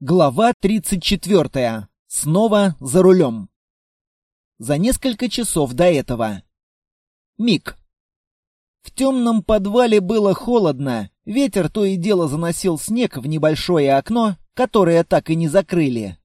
Глава 34. Снова за рулем. За несколько часов до этого. Миг. В темном подвале было холодно. Ветер то и дело заносил снег в небольшое окно, которое так и не закрыли.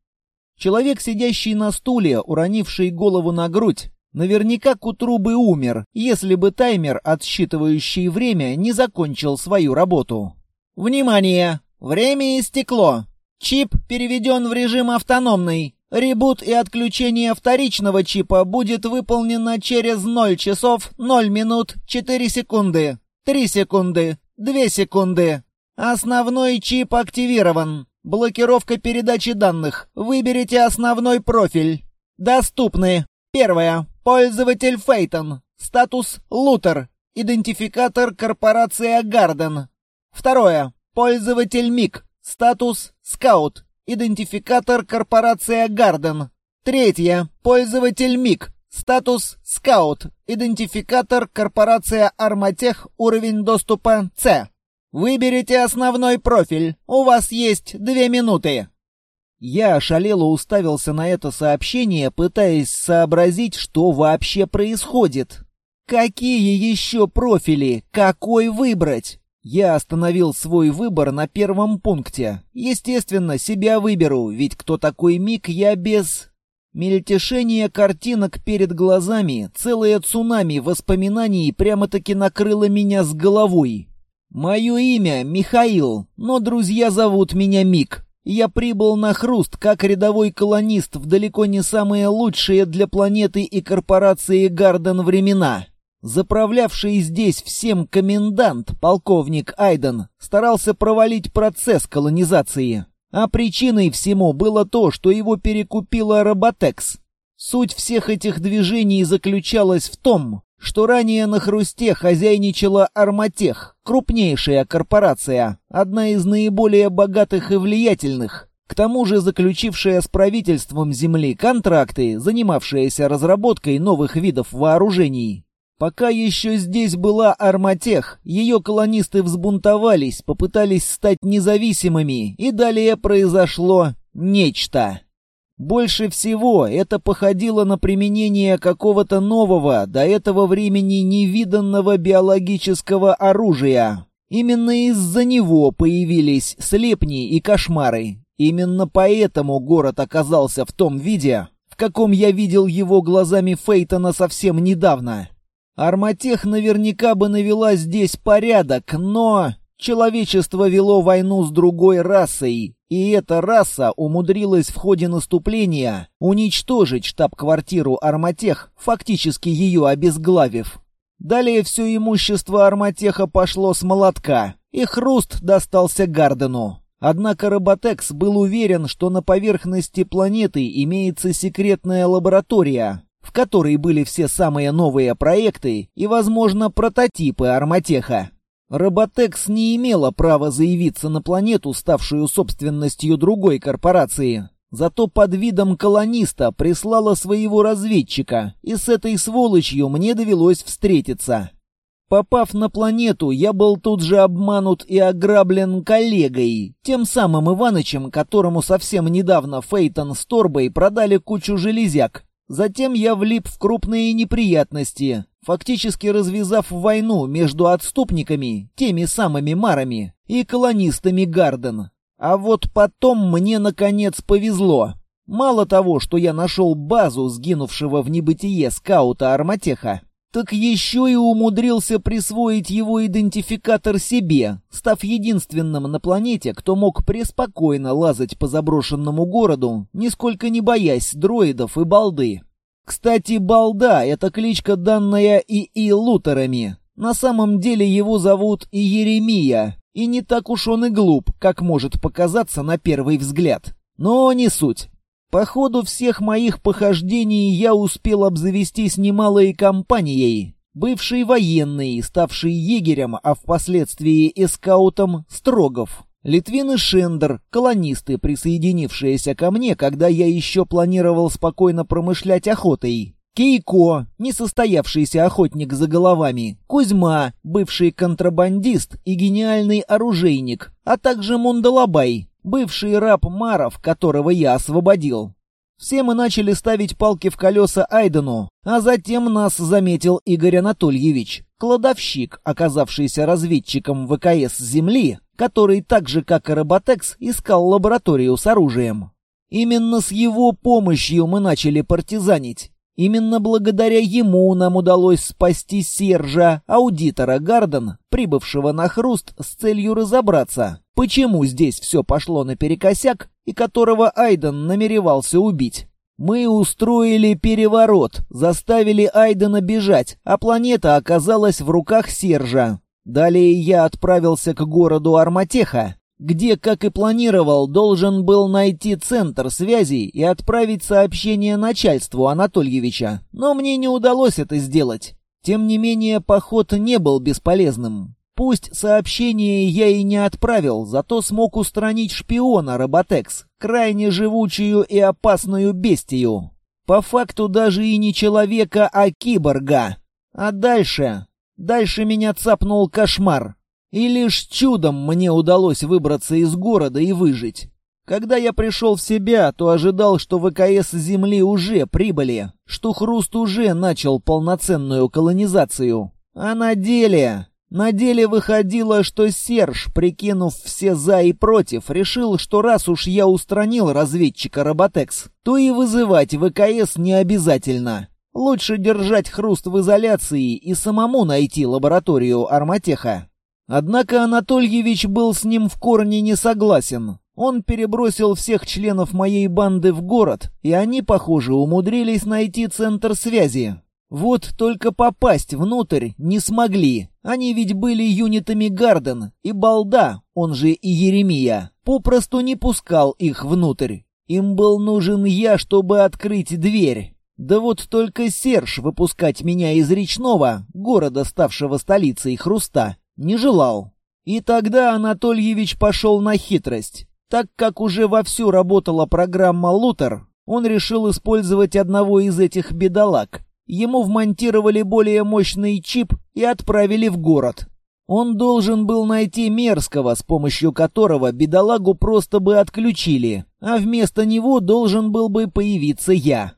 Человек, сидящий на стуле, уронивший голову на грудь, наверняка к утру бы умер, если бы таймер, отсчитывающий время, не закончил свою работу. «Внимание! Время истекло!» Чип переведен в режим автономный. Ребут и отключение вторичного чипа будет выполнено через 0 часов 0 минут 4 секунды. 3 секунды. 2 секунды. Основной чип активирован. Блокировка передачи данных. Выберите основной профиль. Доступны. Первое. Пользователь Фейтон. Статус Лутер. Идентификатор корпорация Гарден. Второе. Пользователь Мик. Статус «Скаут». Идентификатор корпорация «Гарден». Третье. Пользователь МИГ. Статус «Скаут». Идентификатор корпорация «Арматех». Уровень доступа «С». Выберите основной профиль. У вас есть две минуты. Я ошалело уставился на это сообщение, пытаясь сообразить, что вообще происходит. Какие еще профили? Какой выбрать? Я остановил свой выбор на первом пункте. Естественно, себя выберу, ведь кто такой Мик, я без... Мельтешение картинок перед глазами, целое цунами воспоминаний прямо-таки накрыло меня с головой. Мое имя Михаил, но друзья зовут меня Мик. Я прибыл на Хруст как рядовой колонист в далеко не самые лучшие для планеты и корпорации Гарден времена. Заправлявший здесь всем комендант, полковник Айден, старался провалить процесс колонизации. А причиной всему было то, что его перекупила Роботекс. Суть всех этих движений заключалась в том, что ранее на Хрусте хозяйничала Арматех, крупнейшая корпорация, одна из наиболее богатых и влиятельных, к тому же заключившая с правительством Земли контракты, занимавшаяся разработкой новых видов вооружений. Пока еще здесь была Арматех, ее колонисты взбунтовались, попытались стать независимыми, и далее произошло нечто. Больше всего это походило на применение какого-то нового, до этого времени невиданного биологического оружия. Именно из-за него появились слепни и кошмары. Именно поэтому город оказался в том виде, в каком я видел его глазами Фейтона совсем недавно. Арматех наверняка бы навела здесь порядок, но... Человечество вело войну с другой расой, и эта раса умудрилась в ходе наступления уничтожить штаб-квартиру Арматех, фактически ее обезглавив. Далее все имущество Арматеха пошло с молотка, и хруст достался Гардену. Однако Роботекс был уверен, что на поверхности планеты имеется секретная лаборатория, в которой были все самые новые проекты и, возможно, прототипы Арматеха. Роботекс не имела права заявиться на планету, ставшую собственностью другой корпорации. Зато под видом колониста прислала своего разведчика, и с этой сволочью мне довелось встретиться. Попав на планету, я был тут же обманут и ограблен коллегой, тем самым Иванычем, которому совсем недавно Фейтон с Торбой продали кучу железяк, Затем я влип в крупные неприятности, фактически развязав войну между отступниками, теми самыми марами, и колонистами Гарден. А вот потом мне, наконец, повезло. Мало того, что я нашел базу сгинувшего в небытие скаута Арматеха, так еще и умудрился присвоить его идентификатор себе, став единственным на планете, кто мог преспокойно лазать по заброшенному городу, нисколько не боясь дроидов и балды. Кстати, балда — это кличка, данная ИИ Лутерами. На самом деле его зовут и Еремия, и не так уж он и глуп, как может показаться на первый взгляд. Но не суть. По ходу всех моих похождений я успел обзавестись немалой компанией. Бывший военный, ставший егерем, а впоследствии эскаутом Строгов. Литвин и Шендер, колонисты, присоединившиеся ко мне, когда я еще планировал спокойно промышлять охотой. Кейко, несостоявшийся охотник за головами, Кузьма, бывший контрабандист и гениальный оружейник, а также Мундалабай, бывший раб Маров, которого я освободил. Все мы начали ставить палки в колеса Айдену, а затем нас заметил Игорь Анатольевич, кладовщик, оказавшийся разведчиком ВКС Земли, который так же, как и Роботекс, искал лабораторию с оружием. Именно с его помощью мы начали партизанить. Именно благодаря ему нам удалось спасти Сержа, аудитора Гарден, прибывшего на хруст с целью разобраться, почему здесь все пошло наперекосяк и которого Айден намеревался убить. Мы устроили переворот, заставили Айдена бежать, а планета оказалась в руках Сержа. Далее я отправился к городу Арматеха, где, как и планировал, должен был найти центр связи и отправить сообщение начальству Анатольевича, но мне не удалось это сделать. Тем не менее, поход не был бесполезным. Пусть сообщение я и не отправил, зато смог устранить шпиона Роботекс, крайне живучую и опасную бестию. По факту даже и не человека, а киборга. А дальше? Дальше меня цапнул кошмар. И лишь чудом мне удалось выбраться из города и выжить. Когда я пришел в себя, то ожидал, что ВКС Земли уже прибыли, что Хруст уже начал полноценную колонизацию. А на деле... На деле выходило, что Серж, прикинув все «за» и «против», решил, что раз уж я устранил разведчика Роботекс, то и вызывать ВКС не обязательно. Лучше держать Хруст в изоляции и самому найти лабораторию Арматеха. Однако Анатольевич был с ним в корне не согласен. Он перебросил всех членов моей банды в город, и они, похоже, умудрились найти центр связи. Вот только попасть внутрь не смогли. Они ведь были юнитами Гарден, и Балда, он же и Еремия, попросту не пускал их внутрь. Им был нужен я, чтобы открыть дверь. Да вот только Серж выпускать меня из Речного, города, ставшего столицей Хруста, не желал. И тогда Анатольевич пошел на хитрость. Так как уже вовсю работала программа «Лутер», он решил использовать одного из этих бедолаг. Ему вмонтировали более мощный чип и отправили в город. Он должен был найти Мерзкого, с помощью которого бедолагу просто бы отключили, а вместо него должен был бы появиться я.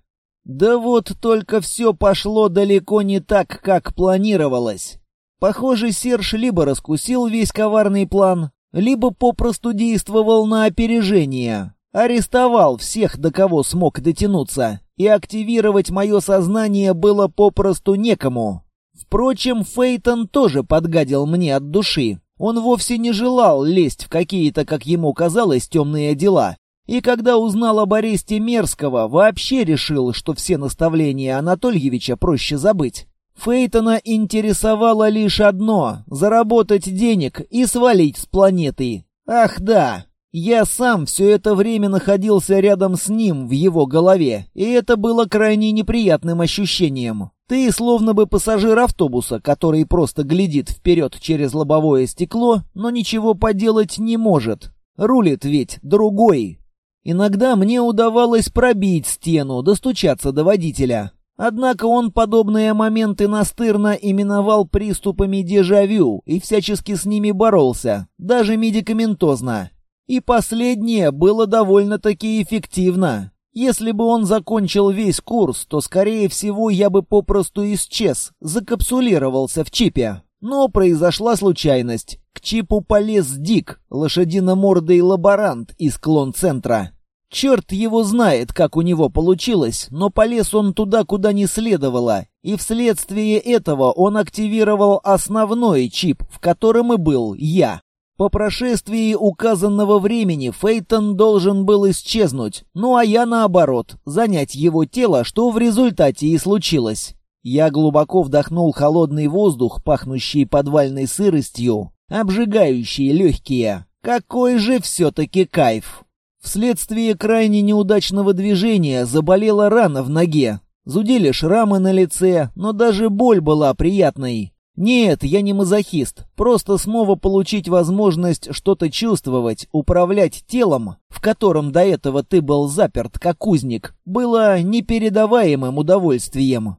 Да вот только все пошло далеко не так, как планировалось. Похоже, Серж либо раскусил весь коварный план, либо попросту действовал на опережение. Арестовал всех, до кого смог дотянуться, и активировать мое сознание было попросту некому. Впрочем, Фейтон тоже подгадил мне от души. Он вовсе не желал лезть в какие-то, как ему казалось, темные дела. И когда узнал об аресте Мерзкого, вообще решил, что все наставления Анатольевича проще забыть. Фейтона интересовало лишь одно — заработать денег и свалить с планеты. Ах да, я сам все это время находился рядом с ним в его голове, и это было крайне неприятным ощущением. Ты словно бы пассажир автобуса, который просто глядит вперед через лобовое стекло, но ничего поделать не может. Рулит ведь другой. Иногда мне удавалось пробить стену, достучаться до водителя. Однако он подобные моменты настырно именовал приступами дежавю и всячески с ними боролся, даже медикаментозно. И последнее было довольно-таки эффективно. Если бы он закончил весь курс, то, скорее всего, я бы попросту исчез, закапсулировался в чипе. Но произошла случайность. К чипу полез Дик, лошадиномордый лаборант из клон-центра. Черт его знает, как у него получилось, но полез он туда, куда не следовало, и вследствие этого он активировал основной чип, в котором и был я. По прошествии указанного времени Фейтон должен был исчезнуть, ну а я наоборот, занять его тело, что в результате и случилось. Я глубоко вдохнул холодный воздух, пахнущий подвальной сыростью, обжигающий легкие. Какой же все-таки кайф! Вследствие крайне неудачного движения заболела рана в ноге. Зудели шрамы на лице, но даже боль была приятной. Нет, я не мазохист. Просто снова получить возможность что-то чувствовать, управлять телом, в котором до этого ты был заперт как узник, было непередаваемым удовольствием.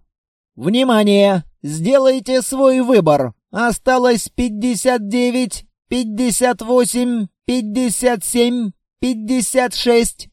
Внимание! Сделайте свой выбор. Осталось 59, 58, 57, пятьдесят шесть!»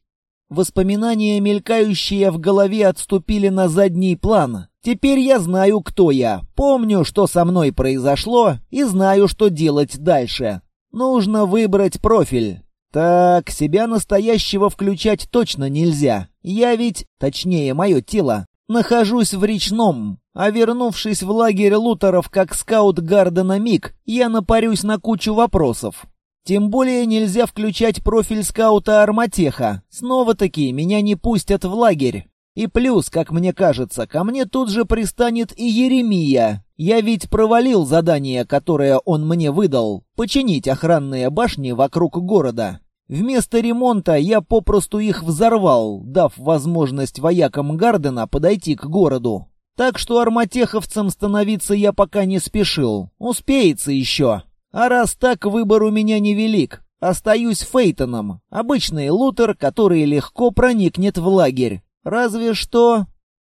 Воспоминания, мелькающие в голове, отступили на задний план. Теперь я знаю, кто я, помню, что со мной произошло, и знаю, что делать дальше. Нужно выбрать профиль. Так, себя настоящего включать точно нельзя. Я ведь, точнее, мое тело, нахожусь в речном, а вернувшись в лагерь лутеров как скаут Гардена Мик, я напарюсь на кучу вопросов. Тем более нельзя включать профиль скаута Арматеха. Снова-таки меня не пустят в лагерь. И плюс, как мне кажется, ко мне тут же пристанет и Еремия. Я ведь провалил задание, которое он мне выдал — починить охранные башни вокруг города. Вместо ремонта я попросту их взорвал, дав возможность воякам Гардена подойти к городу. Так что арматеховцам становиться я пока не спешил. Успеется еще. А раз так, выбор у меня невелик. Остаюсь Фейтоном, обычный лутер, который легко проникнет в лагерь. Разве что...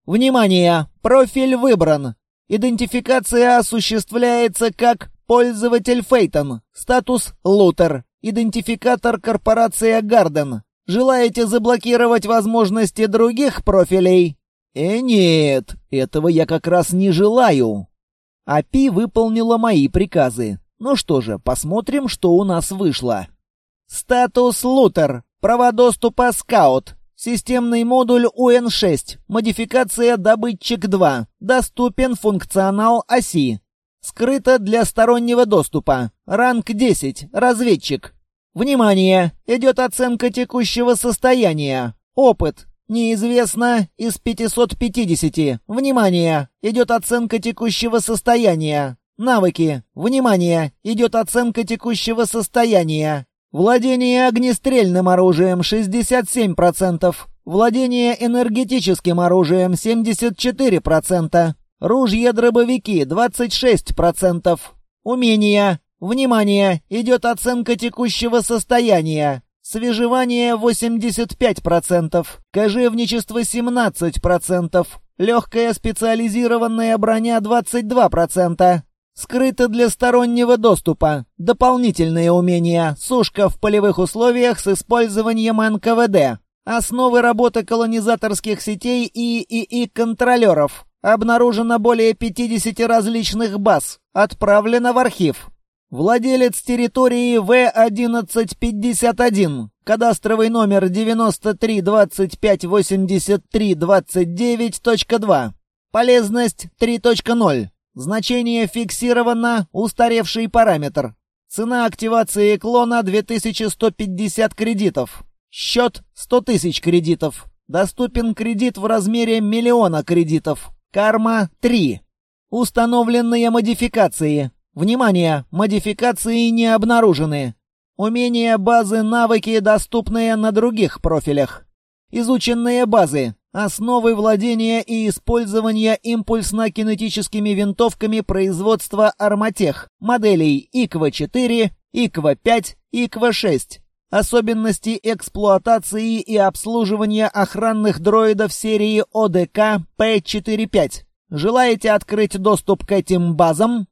Внимание! Профиль выбран. Идентификация осуществляется как пользователь Фейтон. Статус лутер. Идентификатор корпорация Гарден. Желаете заблокировать возможности других профилей? Э, нет, этого я как раз не желаю. АПИ выполнила мои приказы. Ну что же, посмотрим, что у нас вышло. Статус Лутер. Права доступа Скаут. Системный модуль УН-6. Модификация Добытчик-2. Доступен функционал оси. Скрыто для стороннего доступа. Ранг 10. Разведчик. Внимание! Идет оценка текущего состояния. Опыт. Неизвестно из 550. Внимание! Идет оценка текущего состояния. Навыки. Внимание! Идет оценка текущего состояния. Владение огнестрельным оружием 67%. Владение энергетическим оружием 74%. Ружья-дробовики 26%. Умения. Внимание! Идет оценка текущего состояния. Свежевание 85%. Кожевничество 17%. Легкая специализированная броня 22%. Скрыто для стороннего доступа. Дополнительные умения. Сушка в полевых условиях с использованием НКВД. Основы работы колонизаторских сетей и ИИ-контролеров. Обнаружено более 50 различных баз. Отправлено в архив. Владелец территории В-1151. Кадастровый номер 93258329.2. Полезность 3.0. Значение фиксировано, устаревший параметр. Цена активации клона 2150 кредитов. Счет 100 тысяч кредитов. Доступен кредит в размере миллиона кредитов. Карма 3. Установленные модификации. Внимание! Модификации не обнаружены. Умения базы навыки, доступные на других профилях. Изученные базы. Основы владения и использования импульсно-кинетическими винтовками производства «Арматех», моделей ИКВА-4, ИКВА-5, ИКВА-6. Особенности эксплуатации и обслуживания охранных дроидов серии ОДК П-45. Желаете открыть доступ к этим базам?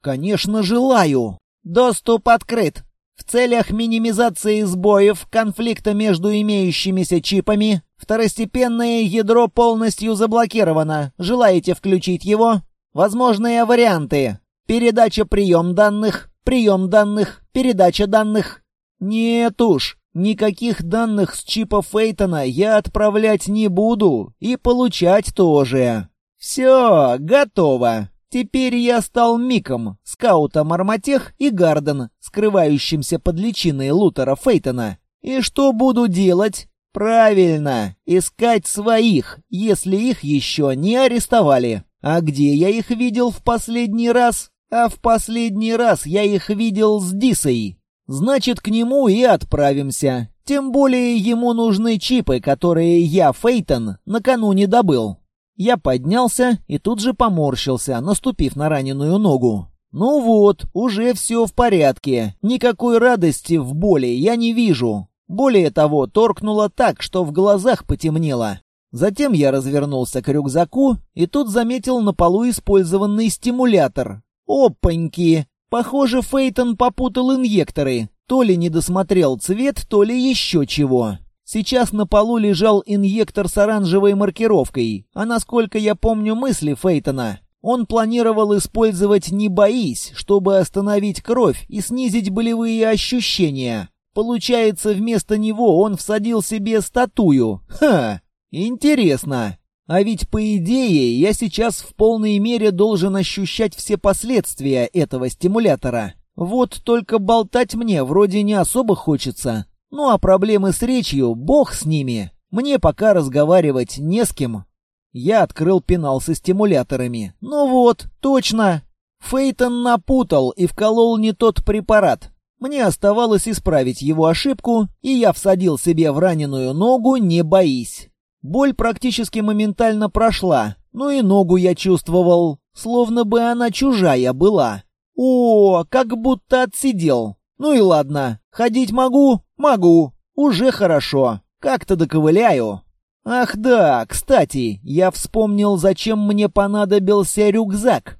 Конечно, желаю. Доступ открыт. В целях минимизации сбоев, конфликта между имеющимися чипами, второстепенное ядро полностью заблокировано. Желаете включить его? Возможные варианты. Передача прием данных, прием данных, передача данных. Нет уж, никаких данных с чипа Фейтона я отправлять не буду и получать тоже. Все, готово. Теперь я стал Миком, скаутом Арматех и Гарден, скрывающимся под личиной Лутера Фейтона. И что буду делать? Правильно, искать своих, если их еще не арестовали. А где я их видел в последний раз? А в последний раз я их видел с Дисой. Значит, к нему и отправимся. Тем более ему нужны чипы, которые я, Фейтон, накануне добыл. Я поднялся и тут же поморщился, наступив на раненую ногу. Ну вот, уже все в порядке. Никакой радости в боли я не вижу. Более того, торкнуло так, что в глазах потемнело. Затем я развернулся к рюкзаку и тут заметил на полу использованный стимулятор. Опаньки! Похоже, Фейтон попутал инъекторы. То ли не досмотрел цвет, то ли еще чего. Сейчас на полу лежал инъектор с оранжевой маркировкой, а насколько я помню мысли Фейтона, он планировал использовать «не боись», чтобы остановить кровь и снизить болевые ощущения. Получается, вместо него он всадил себе статую. Ха! Интересно. А ведь, по идее, я сейчас в полной мере должен ощущать все последствия этого стимулятора. Вот только болтать мне вроде не особо хочется. Ну а проблемы с речью, бог с ними. Мне пока разговаривать не с кем. Я открыл пенал со стимуляторами. Ну вот, точно. Фейтон напутал и вколол не тот препарат. Мне оставалось исправить его ошибку, и я всадил себе в раненую ногу «не боись». Боль практически моментально прошла, но и ногу я чувствовал, словно бы она чужая была. О, как будто отсидел. Ну и ладно, ходить могу? Могу. Уже хорошо. Как-то доковыляю. Ах да, кстати, я вспомнил, зачем мне понадобился рюкзак.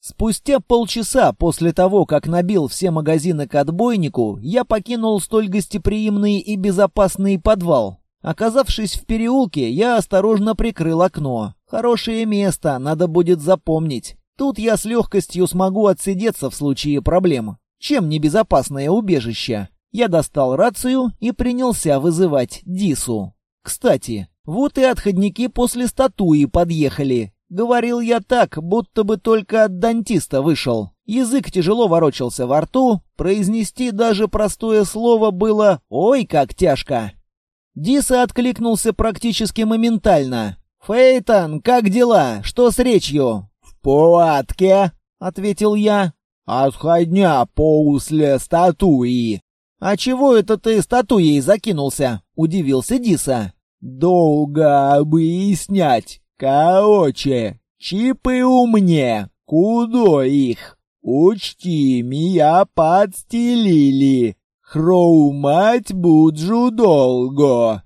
Спустя полчаса после того, как набил все магазины к отбойнику, я покинул столь гостеприимный и безопасный подвал. Оказавшись в переулке, я осторожно прикрыл окно. Хорошее место, надо будет запомнить. Тут я с легкостью смогу отсидеться в случае проблем. Чем небезопасное убежище? Я достал рацию и принялся вызывать Дису. Кстати, вот и отходники после статуи подъехали. Говорил я так, будто бы только от дантиста вышел. Язык тяжело ворочался во рту, произнести даже простое слово было «Ой, как тяжко!». Диса откликнулся практически моментально. «Фейтон, как дела? Что с речью?» «В порядке», — ответил я. «Отходня после статуи». «А чего это ты статуей закинулся?» — удивился Диса. «Долго объяснять. Короче, чипы у мне, куда их? Учти, меня подстелили. Хроумать буджу долго.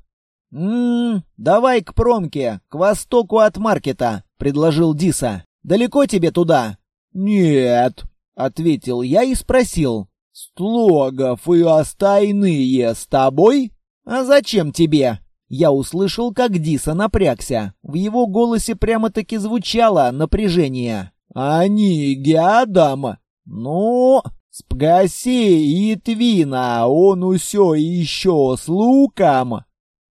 «М-м, давай к промке, к востоку от маркета», — предложил Диса. «Далеко тебе туда?» «Нет», — ответил я и спросил. «Слогов и остальные с тобой?» «А зачем тебе?» Я услышал, как Диса напрягся. В его голосе прямо-таки звучало напряжение. «Они гядам?» «Ну, спроси и Твина, он усё еще с луком?»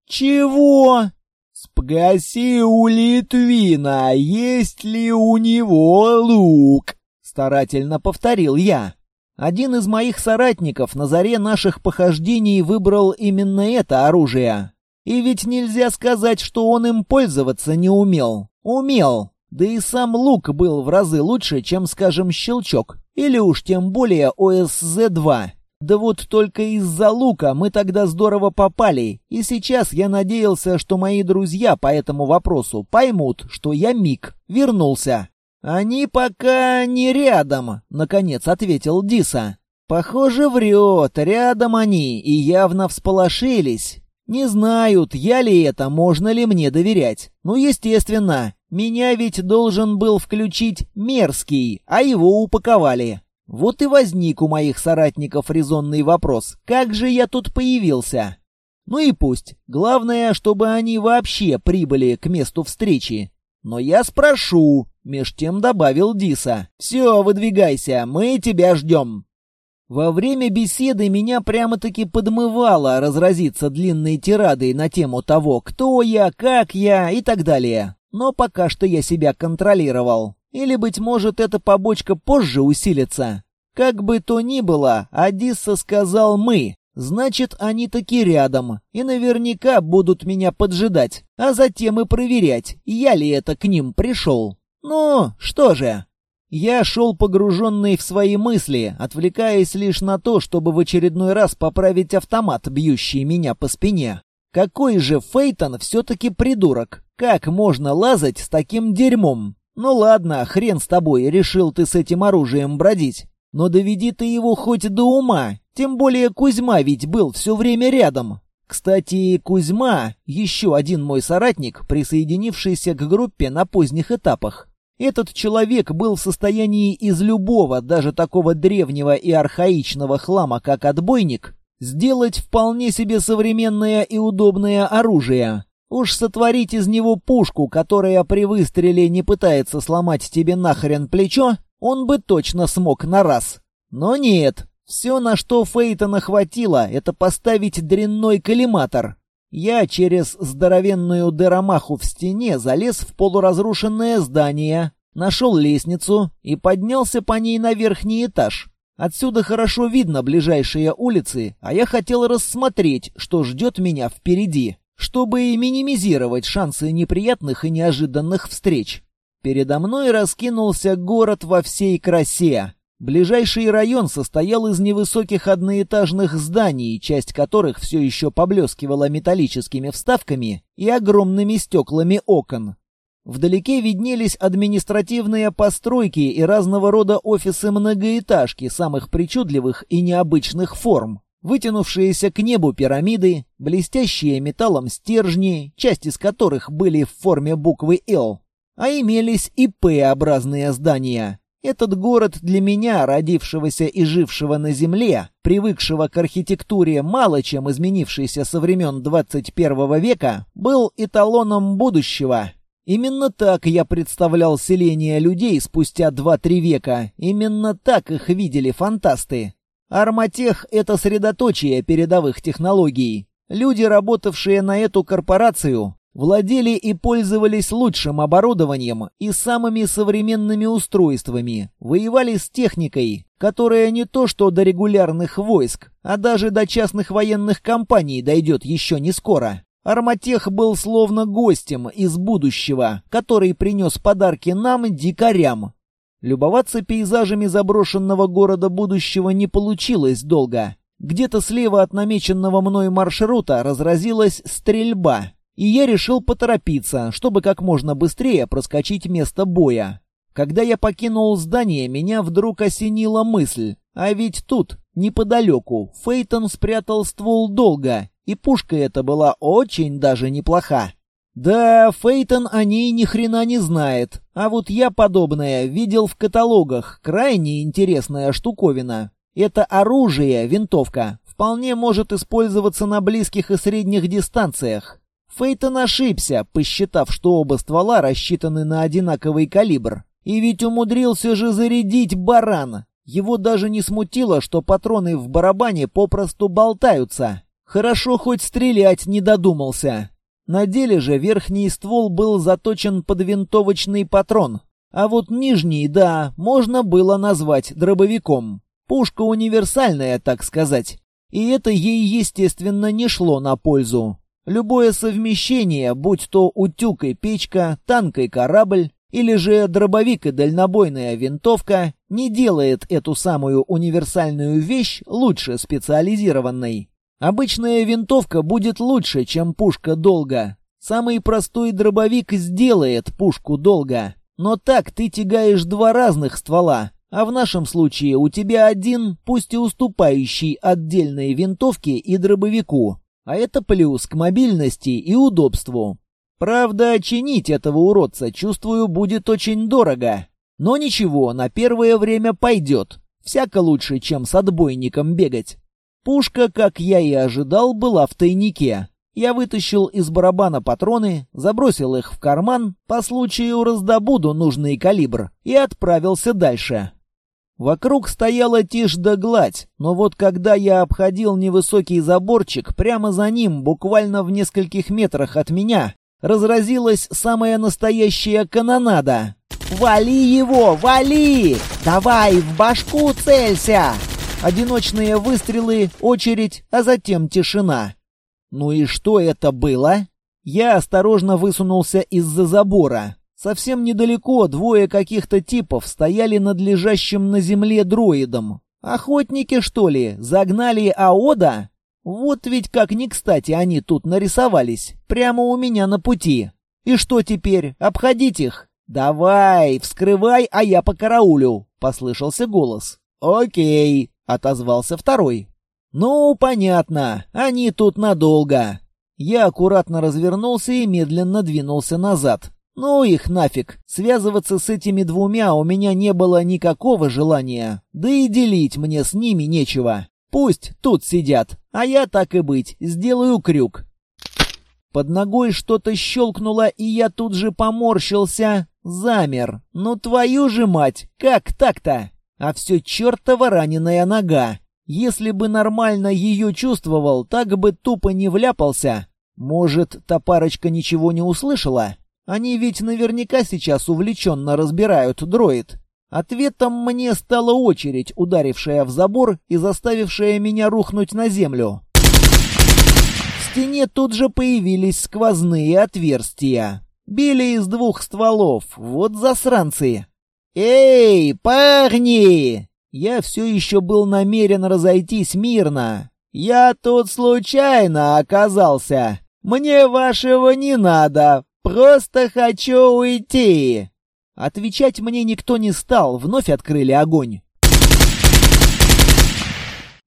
«Чего?» «Спроси у Литвина, есть ли у него лук?» Старательно повторил я. Один из моих соратников на заре наших похождений выбрал именно это оружие. И ведь нельзя сказать, что он им пользоваться не умел. Умел. Да и сам лук был в разы лучше, чем, скажем, щелчок. Или уж тем более ОСЗ-2. Да вот только из-за лука мы тогда здорово попали, и сейчас я надеялся, что мои друзья по этому вопросу поймут, что я Мик, вернулся. «Они пока не рядом», — наконец ответил Диса. «Похоже, врет, рядом они, и явно всполошились. Не знают, я ли это, можно ли мне доверять. Ну, естественно, меня ведь должен был включить мерзкий, а его упаковали. Вот и возник у моих соратников резонный вопрос, как же я тут появился? Ну и пусть. Главное, чтобы они вообще прибыли к месту встречи. Но я спрошу, меж тем добавил Диса. Все, выдвигайся, мы тебя ждем. Во время беседы меня прямо-таки подмывало разразиться длинной тирадой на тему того, кто я, как я и так далее. Но пока что я себя контролировал. Или, быть может, эта побочка позже усилится. Как бы то ни было, Адисса сказал «мы». Значит, они таки рядом, и наверняка будут меня поджидать, а затем и проверять, я ли это к ним пришел. Ну, что же, я шел погруженный в свои мысли, отвлекаясь лишь на то, чтобы в очередной раз поправить автомат, бьющий меня по спине. Какой же Фейтон все-таки придурок? Как можно лазать с таким дерьмом? Ну ладно, хрен с тобой, решил ты с этим оружием бродить. Но доведи ты его хоть до ума. Тем более Кузьма ведь был все время рядом. Кстати, Кузьма, еще один мой соратник, присоединившийся к группе на поздних этапах. Этот человек был в состоянии из любого, даже такого древнего и архаичного хлама, как отбойник, сделать вполне себе современное и удобное оружие. Уж сотворить из него пушку, которая при выстреле не пытается сломать тебе нахрен плечо, он бы точно смог на раз. Но нет, все, на что Фейтона хватило, это поставить дрянной коллиматор. Я через здоровенную дыромаху в стене залез в полуразрушенное здание, нашел лестницу и поднялся по ней на верхний этаж. Отсюда хорошо видно ближайшие улицы, а я хотел рассмотреть, что ждет меня впереди, чтобы минимизировать шансы неприятных и неожиданных встреч. Передо мной раскинулся город во всей красе. Ближайший район состоял из невысоких одноэтажных зданий, часть которых все еще поблескивала металлическими вставками и огромными стеклами окон. Вдалеке виднелись административные постройки и разного рода офисы-многоэтажки самых причудливых и необычных форм. Вытянувшиеся к небу пирамиды, блестящие металлом стержни, часть из которых были в форме буквы «Л», а имелись и П-образные здания — этот город для меня, родившегося и жившего на земле, привыкшего к архитектуре мало чем изменившейся со времен 21 века, был эталоном будущего. Именно так я представлял селение людей спустя 2-3 века, именно так их видели фантасты. Арматех — это средоточие передовых технологий. Люди, работавшие на эту корпорацию, владели и пользовались лучшим оборудованием и самыми современными устройствами, воевали с техникой, которая не то что до регулярных войск, а даже до частных военных компаний дойдет еще не скоро. Арматех был словно гостем из будущего, который принес подарки нам, дикарям. Любоваться пейзажами заброшенного города будущего не получилось долго. Где-то слева от намеченного мной маршрута разразилась стрельба, и я решил поторопиться, чтобы как можно быстрее проскочить место боя. Когда я покинул здание, меня вдруг осенила мысль. А ведь тут, неподалеку, Фейтон спрятал ствол долго, и пушка эта была очень даже неплоха. Да, Фейтон о ней ни хрена не знает, а вот я подобное видел в каталогах, крайне интересная штуковина. Это оружие, винтовка, вполне может использоваться на близких и средних дистанциях. Фейтон ошибся, посчитав, что оба ствола рассчитаны на одинаковый калибр. И ведь умудрился же зарядить барана. Его даже не смутило, что патроны в барабане попросту болтаются. Хорошо хоть стрелять не додумался. На деле же верхний ствол был заточен под винтовочный патрон. А вот нижний, да, можно было назвать дробовиком. Пушка универсальная, так сказать. И это ей, естественно, не шло на пользу. Любое совмещение, будь то утюг и печка, танк и корабль, или же дробовик и дальнобойная винтовка, не делает эту самую универсальную вещь лучше специализированной. Обычная винтовка будет лучше, чем пушка долго. Самый простой дробовик сделает пушку долго. Но так ты тягаешь два разных ствола, а в нашем случае у тебя один, пусть и уступающий отдельной винтовке и дробовику. А это плюс к мобильности и удобству. Правда, чинить этого уродца, чувствую, будет очень дорого. Но ничего, на первое время пойдет. Всяко лучше, чем с отбойником бегать. Пушка, как я и ожидал, была в тайнике. Я вытащил из барабана патроны, забросил их в карман, по случаю раздобуду нужный калибр, и отправился дальше. Вокруг стояла тишь да гладь, но вот когда я обходил невысокий заборчик, прямо за ним, буквально в нескольких метрах от меня, разразилась самая настоящая канонада. «Вали его! Вали! Давай, в башку целься!» Одиночные выстрелы, очередь, а затем тишина. Ну и что это было? Я осторожно высунулся из-за забора. Совсем недалеко двое каких-то типов стояли над лежащим на земле дроидом. Охотники, что ли, загнали Аода? Вот ведь как ни кстати они тут нарисовались, прямо у меня на пути. И что теперь, обходить их? «Давай, вскрывай, а я по караулю», — послышался голос. «Окей», — отозвался второй. «Ну, понятно, они тут надолго». Я аккуратно развернулся и медленно двинулся назад. Ну их нафиг. Связываться с этими двумя у меня не было никакого желания. Да и делить мне с ними нечего. Пусть тут сидят, а я так и быть, сделаю крюк. Под ногой что-то щелкнуло, и я тут же поморщился. Замер. Ну твою же мать, как так-то? А все чертова раненая нога. Если бы нормально ее чувствовал, так бы тупо не вляпался. Может, та парочка ничего не услышала? Они ведь наверняка сейчас увлеченно разбирают дроид. Ответом мне стала очередь, ударившая в забор и заставившая меня рухнуть на землю. В стене тут же появились сквозные отверстия. Били из двух стволов, вот засранцы. «Эй, парни!» Я все еще был намерен разойтись мирно. «Я тут случайно оказался. Мне вашего не надо. Просто хочу уйти!» Отвечать мне никто не стал, вновь открыли огонь.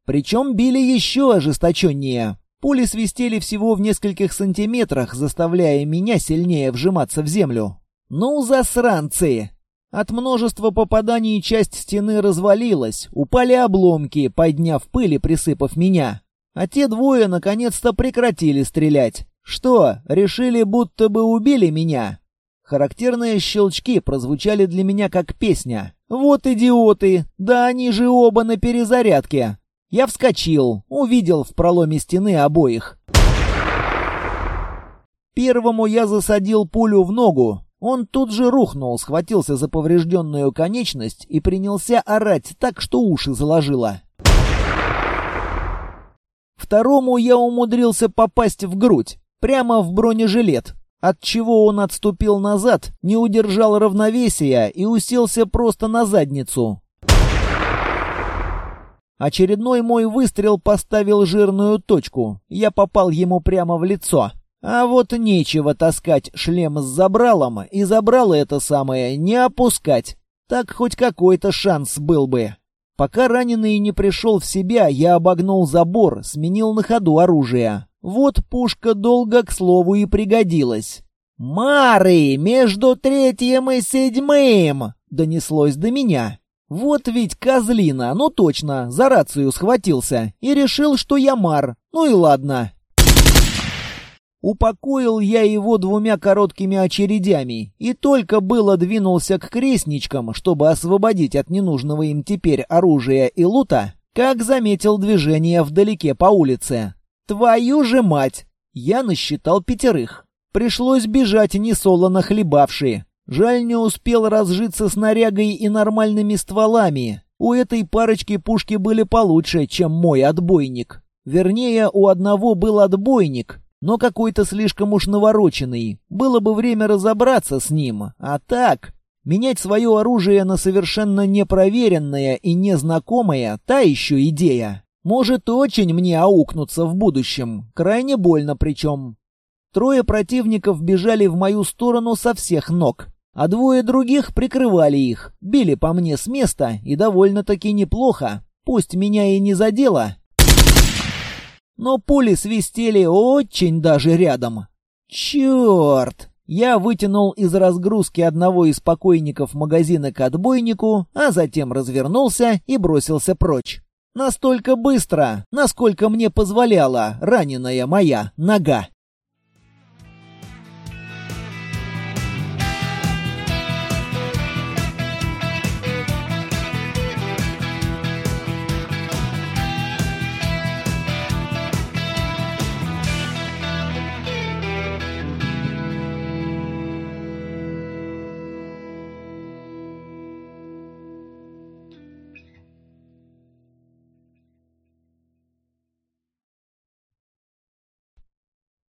Причем били еще ожесточеннее. Пули свистели всего в нескольких сантиметрах, заставляя меня сильнее вжиматься в землю. «Ну, засранцы!» От множества попаданий часть стены развалилась, упали обломки, подняв пыль и присыпав меня. А те двое наконец-то прекратили стрелять. Что, решили, будто бы убили меня? Характерные щелчки прозвучали для меня как песня. «Вот идиоты! Да они же оба на перезарядке!» Я вскочил, увидел в проломе стены обоих. Первому я засадил пулю в ногу. Он тут же рухнул, схватился за поврежденную конечность и принялся орать так, что уши заложило. Второму я умудрился попасть в грудь, прямо в бронежилет отчего он отступил назад, не удержал равновесия и уселся просто на задницу. Очередной мой выстрел поставил жирную точку. Я попал ему прямо в лицо. А вот нечего таскать шлем с забралом и забрало это самое не опускать. Так хоть какой-то шанс был бы. Пока раненый не пришел в себя, я обогнул забор, сменил на ходу оружие. Вот пушка долго, к слову, и пригодилась. «Мары! Между третьим и седьмым!» — донеслось до меня. Вот ведь козлина, ну точно, за рацию схватился и решил, что я мар. Ну и ладно. Упокоил я его двумя короткими очередями и только было двинулся к крестничкам, чтобы освободить от ненужного им теперь оружия и лута, как заметил движение вдалеке по улице. Твою же мать! Я насчитал пятерых. Пришлось бежать несолоно хлебавшие. Жаль, не успел разжиться снарягой и нормальными стволами. У этой парочки пушки были получше, чем мой отбойник. Вернее, у одного был отбойник, но какой-то слишком уж навороченный. Было бы время разобраться с ним. А так, менять свое оружие на совершенно непроверенное и незнакомое — та еще идея. Может очень мне аукнуться в будущем, крайне больно причем. Трое противников бежали в мою сторону со всех ног, а двое других прикрывали их, били по мне с места и довольно-таки неплохо, пусть меня и не задело. Но пули свистели очень даже рядом. Черт! Я вытянул из разгрузки одного из покойников магазина к отбойнику, а затем развернулся и бросился прочь. Настолько быстро, насколько мне позволяла раненая моя нога.